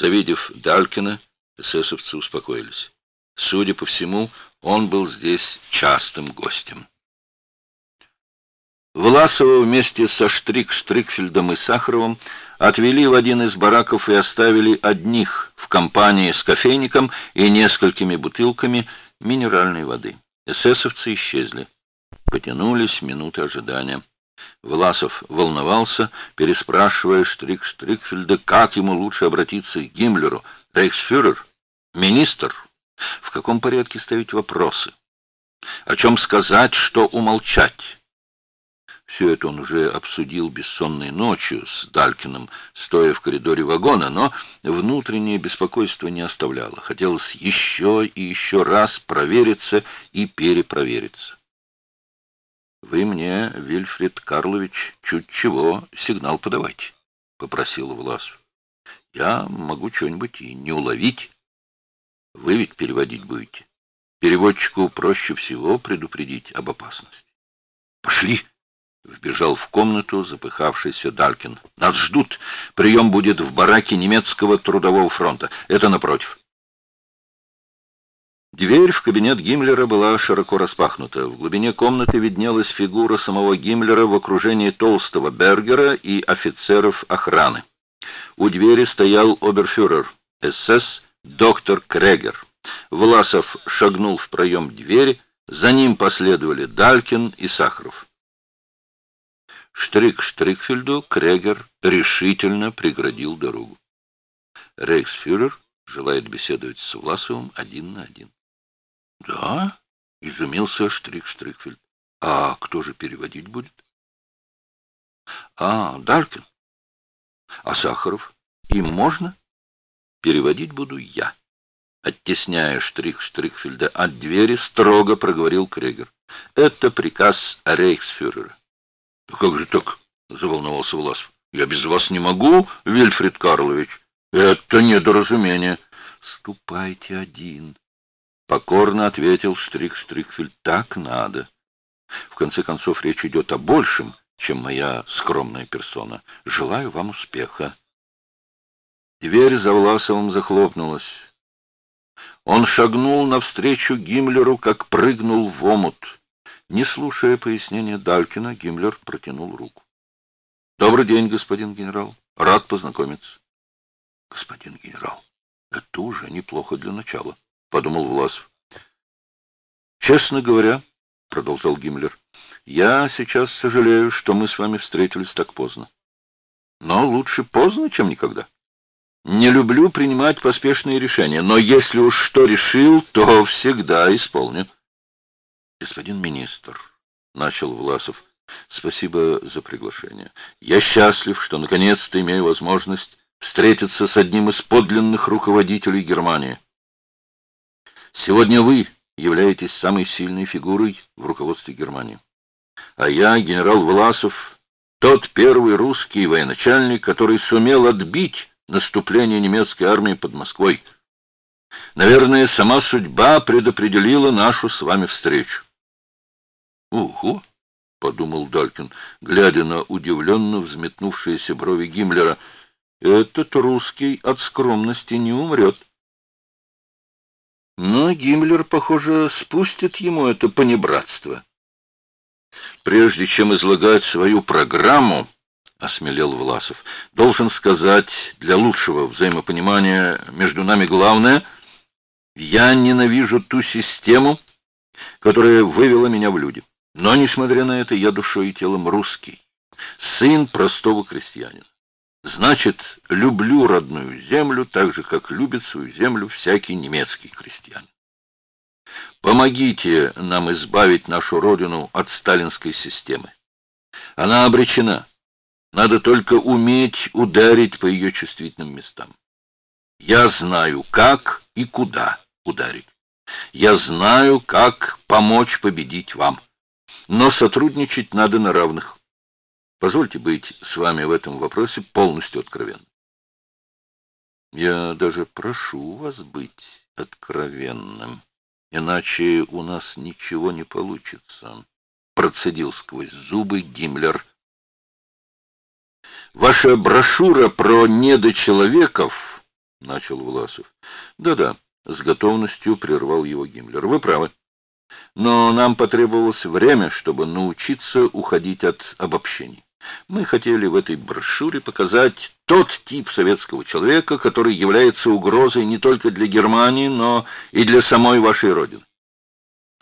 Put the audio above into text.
Завидев Далькина, эсэсовцы успокоились. Судя по всему, он был здесь частым гостем. Власова вместе со Штрик, Штрикфельдом и Сахаровым отвели в один из бараков и оставили одних в компании с кофейником и несколькими бутылками минеральной воды. Эсэсовцы исчезли. Потянулись минуты ожидания. Власов волновался, переспрашивая Штрик Штрикфельда, как ему лучше обратиться к Гиммлеру, рейхсфюрер, министр, в каком порядке ставить вопросы, о чем сказать, что умолчать. Все это он уже обсудил бессонной ночью с Далькиным, стоя в коридоре вагона, но внутреннее беспокойство не оставляло. Хотелось еще и еще раз провериться и перепровериться. «Вы мне, Вильфред Карлович, чуть чего сигнал подавайте», — попросил Власов. «Я могу что-нибудь и не уловить. Вы ведь переводить будете. Переводчику проще всего предупредить об опасности». «Пошли!» — вбежал в комнату запыхавшийся Далькин. «Нас ждут. Прием будет в бараке немецкого трудового фронта. Это напротив». Дверь в кабинет Гиммлера была широко распахнута. В глубине комнаты виднелась фигура самого Гиммлера в окружении толстого Бергера и офицеров охраны. У двери стоял оберфюрер СС доктор Крегер. Власов шагнул в проем двери, за ним последовали Далькин и Сахаров. Штрик Штрикфельду Крегер решительно преградил дорогу. Рейхсфюрер желает беседовать с Власовым один на один. Да, изумился Штрик Штрикфельд. А кто же переводить будет? А, Даркин. А Сахаров? Им можно? Переводить буду я. Оттесняя Штрих Штрикфельда от двери, строго проговорил Крегер. Это приказ рейхсфюрера. Как же так? Заволновался Власов. Я без вас не могу, Вильфред Карлович. Это недоразумение. Ступайте один, Покорно ответил Штрик Штрикфельд. Так надо. В конце концов, речь идет о большем, чем моя скромная персона. Желаю вам успеха. Дверь за Власовым захлопнулась. Он шагнул навстречу Гиммлеру, как прыгнул в омут. Не слушая пояснения Далькина, Гиммлер протянул руку. «Добрый день, господин генерал. Рад познакомиться». «Господин генерал, это уже неплохо для начала». — подумал Власов. «Честно говоря, — продолжал Гиммлер, — я сейчас сожалею, что мы с вами встретились так поздно. Но лучше поздно, чем никогда. Не люблю принимать поспешные решения, но если уж что решил, то всегда исполню». «Господин министр», — начал Власов, — «спасибо за приглашение. Я счастлив, что наконец-то имею возможность встретиться с одним из подлинных руководителей Германии». Сегодня вы являетесь самой сильной фигурой в руководстве Германии. А я, генерал Власов, тот первый русский военачальник, который сумел отбить наступление немецкой армии под Москвой. Наверное, сама судьба предопределила нашу с вами встречу. Ого, подумал Далькин, глядя на удивленно взметнувшиеся брови Гиммлера, этот русский от скромности не умрет. Но Гиммлер, похоже, спустит ему это понебратство. Прежде чем излагать свою программу, — осмелел Власов, — должен сказать для лучшего взаимопонимания между нами главное, я ненавижу ту систему, которая вывела меня в люди. Но, несмотря на это, я душой и телом русский, сын простого крестьянина. Значит, люблю родную землю так же, как любит свою землю всякий немецкий крестьян. Помогите нам избавить нашу родину от сталинской системы. Она обречена. Надо только уметь ударить по ее чувствительным местам. Я знаю, как и куда ударить. Я знаю, как помочь победить вам. Но сотрудничать надо на равных. Позвольте быть с вами в этом вопросе полностью откровенным. Я даже прошу вас быть откровенным, иначе у нас ничего не получится, процедил сквозь зубы Гиммлер. Ваша брошюра про недочеловеков — начал Власов. «Да-да», — с готовностью прервал его Гиммлер. «Вы правы. Но нам потребовалось время, чтобы научиться уходить от обобщений. Мы хотели в этой брошюре показать тот тип советского человека, который является угрозой не только для Германии, но и для самой вашей Родины.